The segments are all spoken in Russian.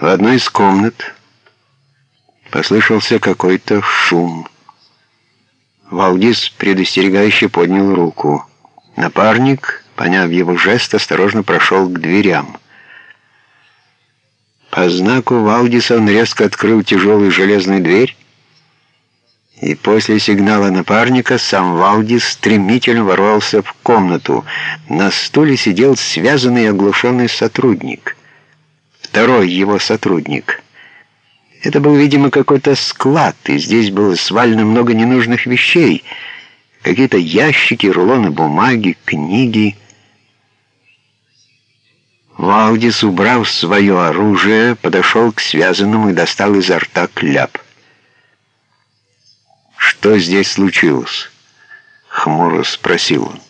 В одной из комнат послышался какой-то шум. Валдис предостерегающе поднял руку. Напарник, поняв его жест, осторожно прошел к дверям. По знаку Валдиса он резко открыл тяжелую железную дверь, и после сигнала напарника сам Валдис стремительно ворвался в комнату. На стуле сидел связанный и оглушенный сотрудник. Второй его сотрудник. Это был, видимо, какой-то склад, и здесь было свалено много ненужных вещей. Какие-то ящики, рулоны бумаги, книги. Валдис, убрав свое оружие, подошел к связанному и достал изо рта кляп. «Что здесь случилось?» — хмуро спросил он.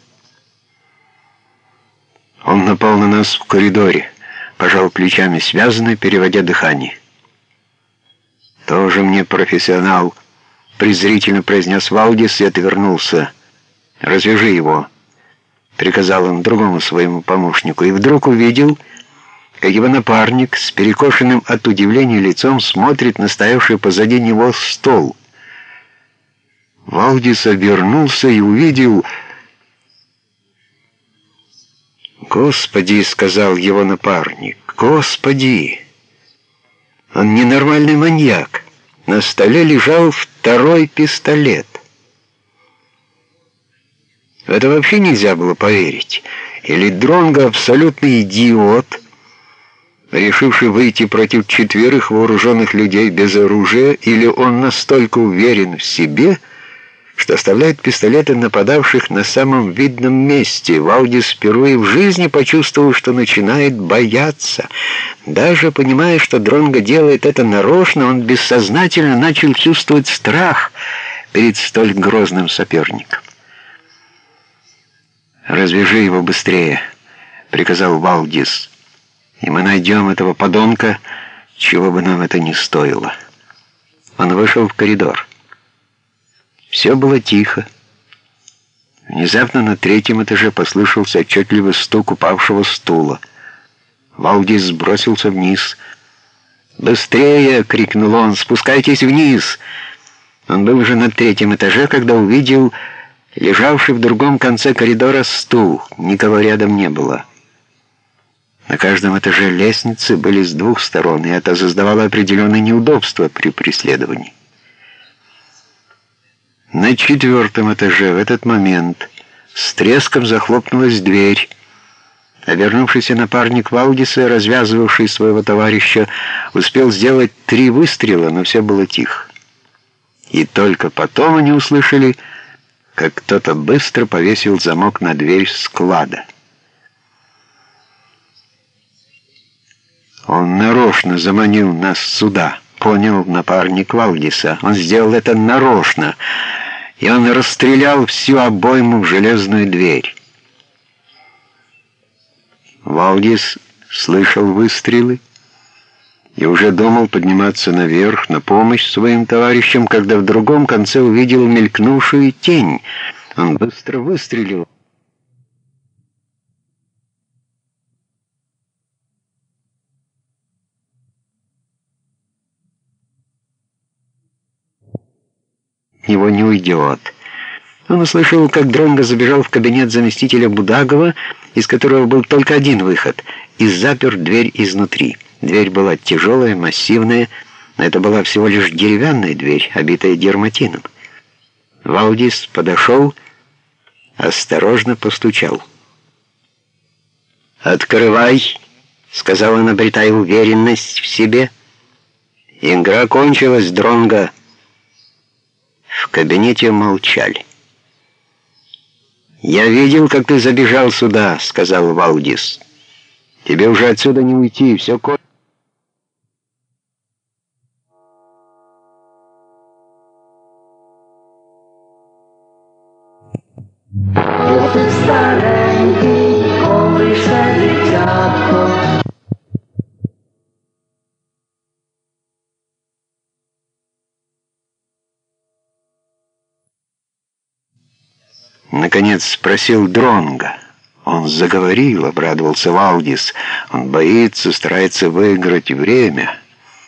Он напал на нас в коридоре, пожал плечами связанный, переводя дыхание. «Тоже мне профессионал», — презрительно произнес Валдис и отвернулся. «Развяжи его», — приказал он другому своему помощнику, и вдруг увидел, как его напарник с перекошенным от удивления лицом смотрит на стоявший позади него стол — Валдис обернулся и увидел... «Господи!» — сказал его напарник. «Господи!» Он ненормальный маньяк. На столе лежал второй пистолет. В это вообще нельзя было поверить. Или Дронго абсолютный идиот, решивший выйти против четверых вооруженных людей без оружия, или он настолько уверен в себе, что оставляет пистолеты нападавших на самом видном месте. Валдис впервые в жизни почувствовал, что начинает бояться. Даже понимая, что Дронго делает это нарочно, он бессознательно начал чувствовать страх перед столь грозным соперником. «Развяжи его быстрее», — приказал Валдис, «и мы найдем этого подонка, чего бы нам это ни стоило». Он вышел в коридор. Все было тихо. Внезапно на третьем этаже послышался отчетливый стук упавшего стула. Валдис сбросился вниз. «Быстрее!» — крикнул он. «Спускайтесь вниз!» Он был уже на третьем этаже, когда увидел лежавший в другом конце коридора стул. Никого рядом не было. На каждом этаже лестницы были с двух сторон, и это создавало определенное неудобство при преследовании. На четвертом этаже в этот момент с треском захлопнулась дверь. Обернувшийся напарник Валдиса, развязывавший своего товарища, успел сделать три выстрела, но все было тихо. И только потом они услышали, как кто-то быстро повесил замок на дверь склада. Он нарочно заманил нас сюда, понял напарник Валдиса. Он сделал это нарочно — и он расстрелял всю обойму в железную дверь. Валдис слышал выстрелы и уже думал подниматься наверх на помощь своим товарищам, когда в другом конце увидел мелькнувшую тень. Он быстро выстрелил. Него не уйдет. Он услышал, как Дронго забежал в кабинет заместителя Будагова, из которого был только один выход, и запер дверь изнутри. Дверь была тяжелая, массивная, но это была всего лишь деревянная дверь, обитая дерматином. Валдис подошел, осторожно постучал. «Открывай!» — сказал он, обретая уверенность в себе. «Игра кончилась, Дронго!» В кабинете молчали. «Я видел, как ты забежал сюда», — сказал Валдис. «Тебе уже отсюда не уйти, все кончено». Старенький, колыша дитятко, Наконец спросил Дронга. Он заговорил», — обрадовался Валдис. «Он боится, старается выиграть время».